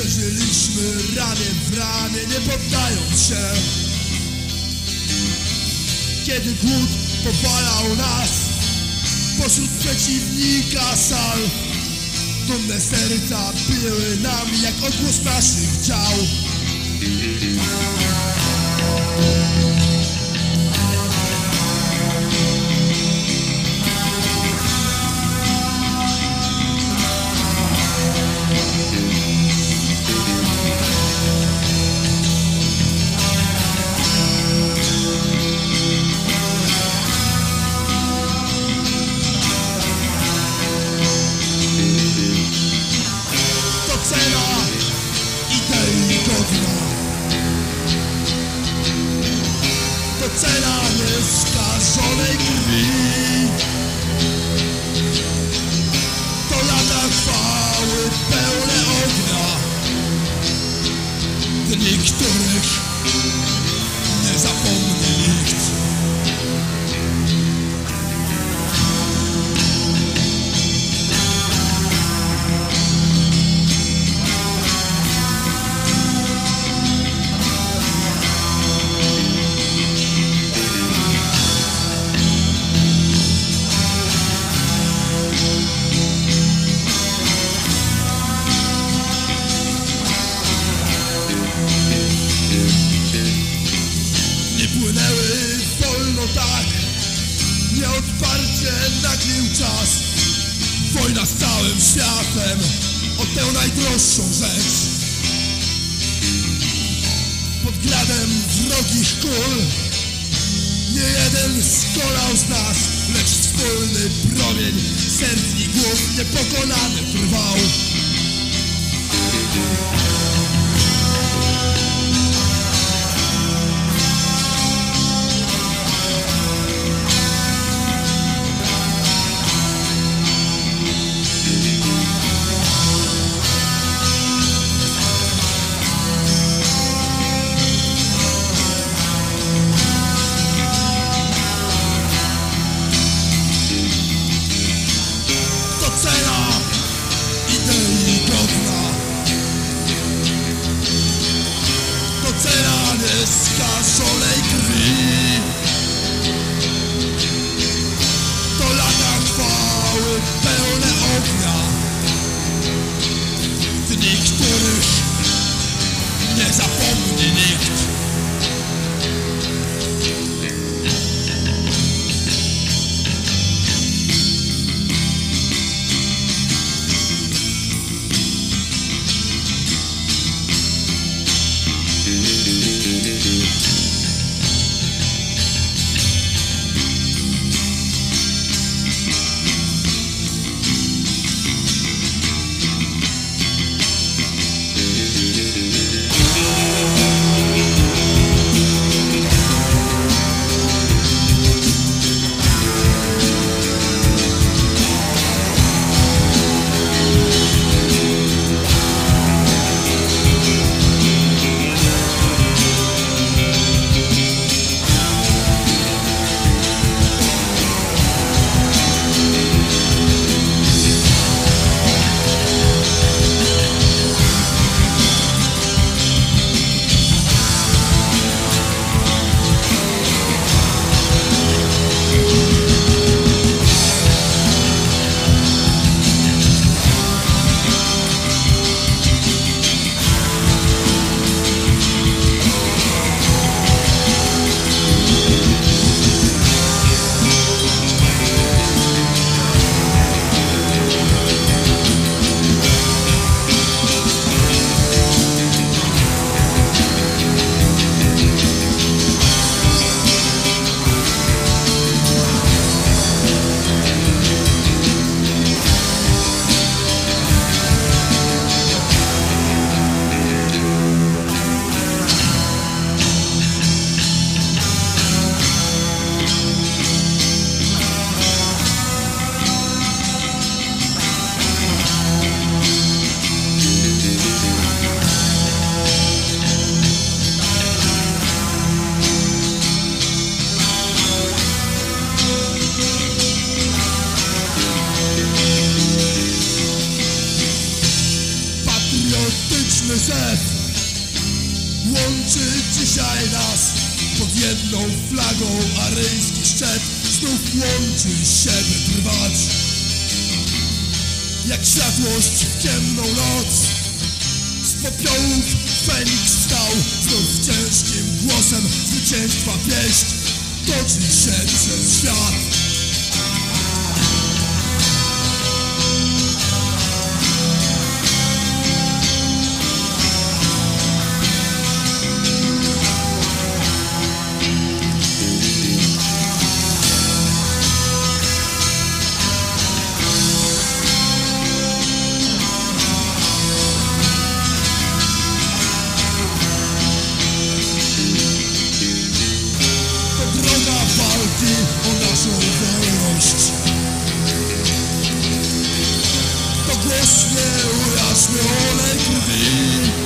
Przeżyliśmy ramię w ramię, nie poddając się. Kiedy głód powalał nas Pośród przeciwnika sal Dumne serca biły nam jak odgłos naszych dział nieskażonej krwi. To lata chwały pełne ognia. Dni, których nie zapomni nikt czas. Wojna z całym światem O tę najdroższą rzecz. Pod gradem wrogich kul Nie jeden skolał z nas Lecz wspólny promień Serc i głów niepokonany trwał Widzieliśmy, łączy dzisiaj nas pod jedną flagą aryjski szczyt. Znów łączy się, by trwać. Jak światłość w ciemną noc. Z popiołów Feniks wstał Znów ciężkim głosem. Zwycięstwa pieść Toczy się przez świat. než mě urazil mi.